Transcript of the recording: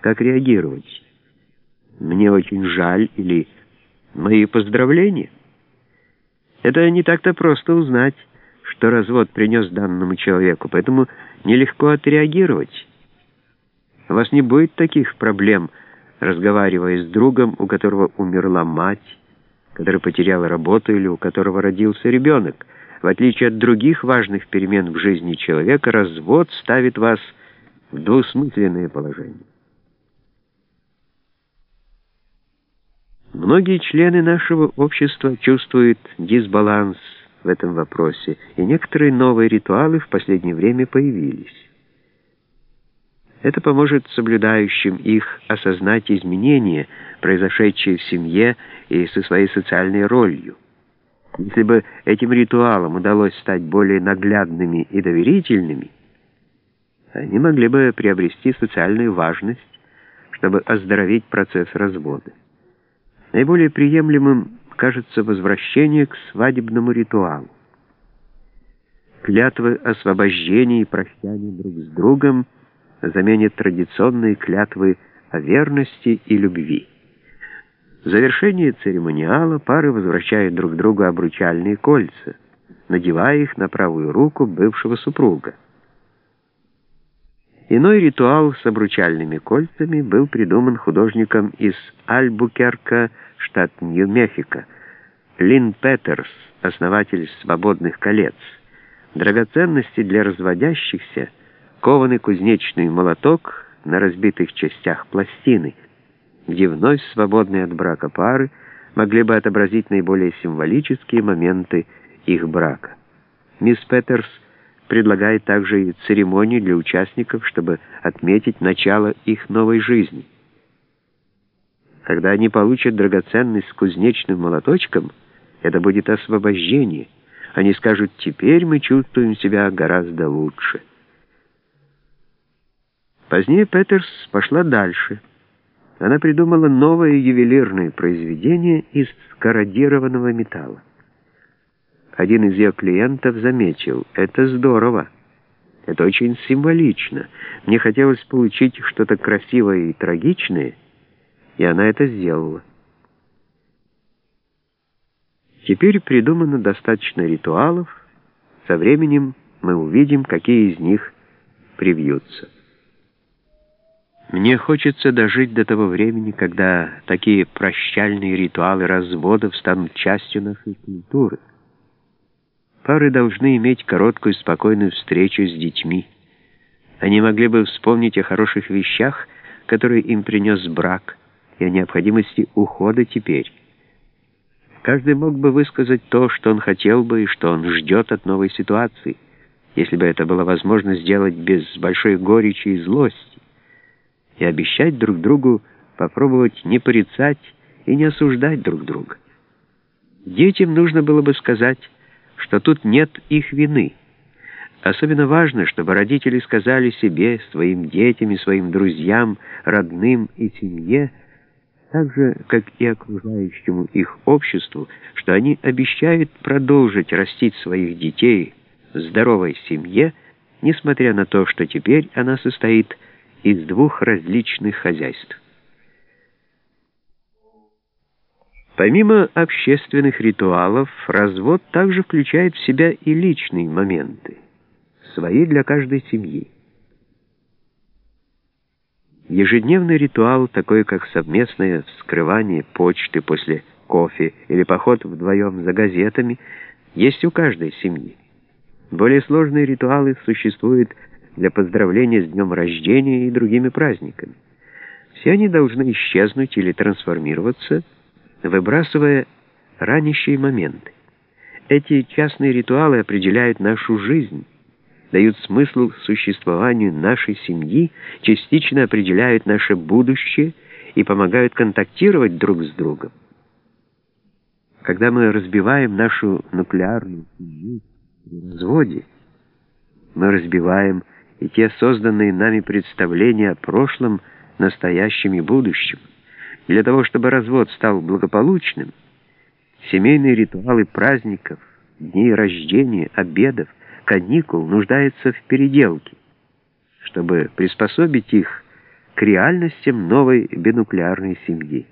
как реагировать. «Мне очень жаль» или «Мои поздравления». Это не так-то просто узнать, что развод принес данному человеку, поэтому нелегко отреагировать. У вас не будет таких проблем, разговаривая с другом, у которого умерла мать, который потерял работу или у которого родился ребенок. В отличие от других важных перемен в жизни человека, развод ставит вас в двусмысленное положение. Многие члены нашего общества чувствуют дисбаланс в этом вопросе, и некоторые новые ритуалы в последнее время появились. Это поможет соблюдающим их осознать изменения, произошедшие в семье и со своей социальной ролью. Если бы этим ритуалам удалось стать более наглядными и доверительными, они могли бы приобрести социальную важность, чтобы оздоровить процесс развода. Наиболее приемлемым кажется возвращение к свадебному ритуалу. Клятвы освобождения и прощания друг с другом заменят традиционные клятвы о верности и любви. В завершение церемониала пары возвращают друг другу обручальные кольца, надевая их на правую руку бывшего супруга. Иной ритуал с обручальными кольцами был придуман художником из Альбукерка, штат Нью-Мехико, Лин Петерс, основатель «Свободных колец». Драгоценности для разводящихся, кованый кузнечный молоток на разбитых частях пластины, где вновь свободные от брака пары могли бы отобразить наиболее символические моменты их брака. Мисс Петерс предлагает также и церемонию для участников, чтобы отметить начало их новой жизни. Когда они получат драгоценность с кузнечным молоточком, это будет освобождение. Они скажут, теперь мы чувствуем себя гораздо лучше. Позднее Петерс пошла дальше. Она придумала новое ювелирное произведение из корродированного металла. Один из ее клиентов заметил, это здорово. Это очень символично. Мне хотелось получить что-то красивое и трагичное, и она это сделала. Теперь придумано достаточно ритуалов. Со временем мы увидим, какие из них привьются. Мне хочется дожить до того времени, когда такие прощальные ритуалы разводов станут частью нашей культуры. Пары должны иметь короткую спокойную встречу с детьми. Они могли бы вспомнить о хороших вещах, которые им принес брак, и о необходимости ухода теперь. Каждый мог бы высказать то, что он хотел бы и что он ждет от новой ситуации, если бы это было возможно сделать без большой горечи и злости, и обещать друг другу попробовать не порицать и не осуждать друг друга. Детям нужно было бы сказать что тут нет их вины. Особенно важно, чтобы родители сказали себе, своим детям и своим друзьям, родным и семье, так же, как и окружающему их обществу, что они обещают продолжить растить своих детей в здоровой семье, несмотря на то, что теперь она состоит из двух различных хозяйств. Помимо общественных ритуалов, развод также включает в себя и личные моменты, свои для каждой семьи. Ежедневный ритуал, такой как совместное вскрывание почты после кофе или поход вдвоем за газетами, есть у каждой семьи. Более сложные ритуалы существуют для поздравления с днем рождения и другими праздниками. Все они должны исчезнуть или трансформироваться – выбрасывая ранящие моменты. Эти частные ритуалы определяют нашу жизнь, дают смысл существованию нашей семьи, частично определяют наше будущее и помогают контактировать друг с другом. Когда мы разбиваем нашу нуклеарную семью при разводе, мы разбиваем и те созданные нами представления о прошлом, настоящем и будущем. Для того, чтобы развод стал благополучным, семейные ритуалы праздников, дней рождения, обедов, каникул нуждаются в переделке. Чтобы приспособить их к реальностям новой бинуклеарной семьи.